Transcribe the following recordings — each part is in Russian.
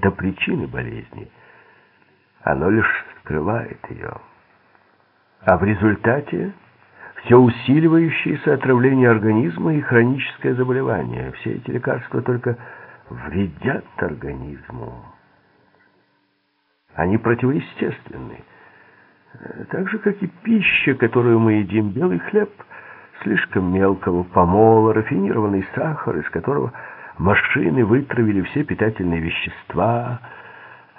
до причины болезни. Оно лишь скрывает ее. А в результате все усиливающееся отравление организма и хроническое заболевание. Все эти лекарства только вредят организму. Они противоестественны. Так же, как и пища, которую мы едим, белый хлеб, слишком мелкого помола, рафинированный сахар, из которого машины вытравили все питательные вещества,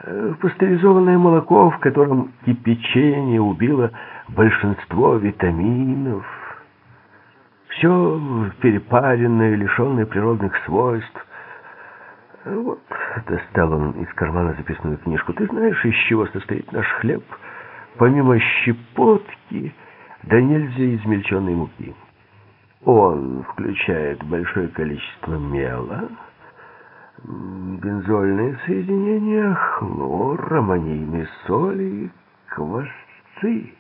э, пастеризованное молоко, в котором кипячение убило большинство витаминов, все перепаренное, лишенное природных свойств. Вот, достал он из кармана записную книжку. Ты знаешь, из чего состоит наш хлеб? Помимо щепотки, да нельзя измельченной муки. Он включает большое количество мела, бензольные соединения, хлор, аммонийные соли, квасцы.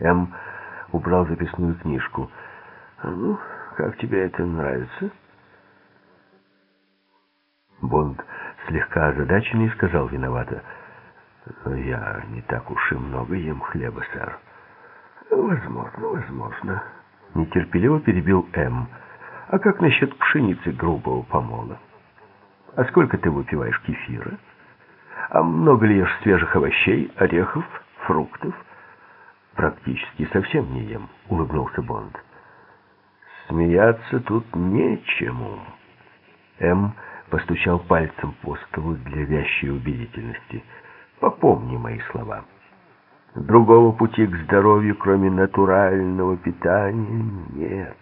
М. убрал записную книжку. «Ну, как тебе это нравится?» Бонд, слегка озадаченный, сказал виновато. «Я не так уж и много ем хлеба, сэр». «Возможно, возможно». Нетерпеливо перебил М. «А как насчет пшеницы грубого помола? А сколько ты выпиваешь кефира? А много ли ешь свежих овощей, орехов, фруктов?» «Практически совсем не ем», — улыбнулся Бонд. «Смеяться тут нечему». М. постучал пальцем по столу для вящей убедительности. «Попомни мои слова». Другого пути к здоровью, кроме натурального питания, нет.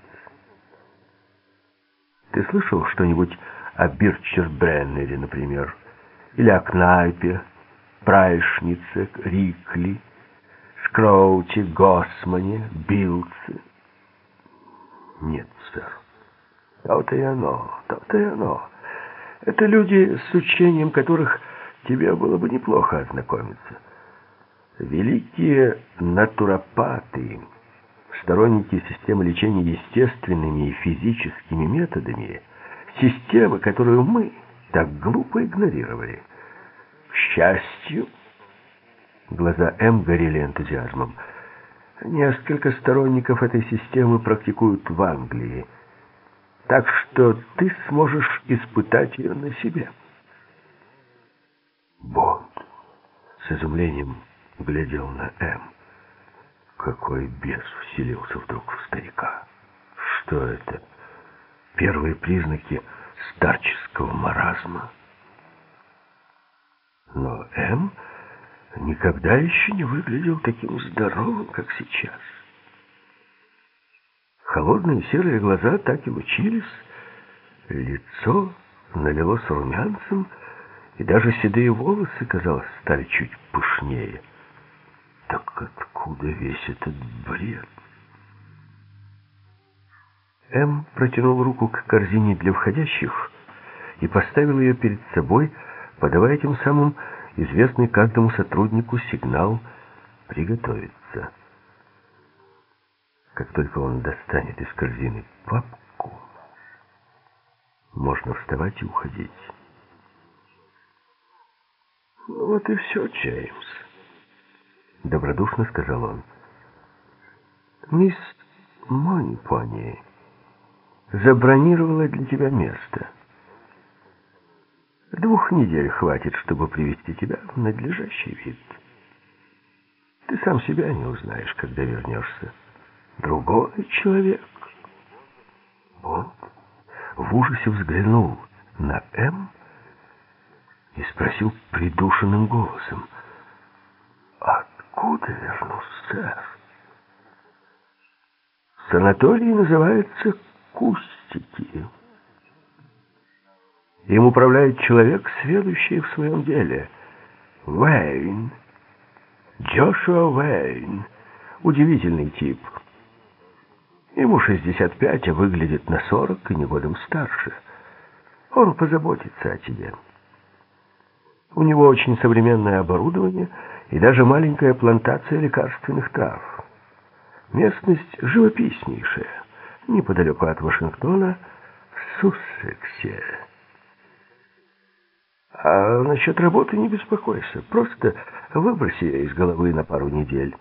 Ты слышал что-нибудь о Бирчербреннере, например? Или о Кнайпе, Прайшнице, Рикли, Скроуте, Госмане, Билце? Нет, сэр. То-то и оно, то-то и оно. Это люди, с учением которых тебе было бы неплохо ознакомиться. Великие натуропаты, сторонники системы лечения естественными и физическими методами, системы, которую мы так глупо игнорировали. К счастью, глаза М горели энтузиазмом. Несколько сторонников этой системы практикуют в Англии, так что ты сможешь испытать ее на себе. Бонд с изумлением глядел на М. Какой бес вселился вдруг в старика. Что это? Первые признаки старческого маразма. Но М никогда еще не выглядел таким здоровым, как сейчас. Холодные серые глаза так и лучились, лицо налилось румянцем, и даже седые волосы, казалось, стали чуть пышнее. Так откуда весь этот бред? М протянул руку к корзине для входящих и поставил ее перед собой, подавая тем самым известный каждому сотруднику сигнал «приготовиться». Как только он достанет из корзины папку, можно вставать и уходить. Ну вот и все, Джеймс добродушно сказал он. «Мисс Монипони забронировала для тебя место. Двух недель хватит, чтобы привести тебя в надлежащий вид. Ты сам себя не узнаешь, когда вернешься. Другой человек». Он в ужасе взглянул на М и спросил придушенным голосом — откуда вернулся сэр? Санаторий называется Кустики. Им управляет человек, следующий в своем деле. Вейн. Джошуа Вейн. Удивительный тип. Ему 65, а выглядит на 40 и не годом старше. Он позаботится о тебе. У него очень современное оборудование — и даже маленькая плантация лекарственных трав. Местность живописнейшая, неподалеку от Вашингтона, в Суссексе. А насчет работы не беспокойся. Просто выброси ее из головы на пару недель.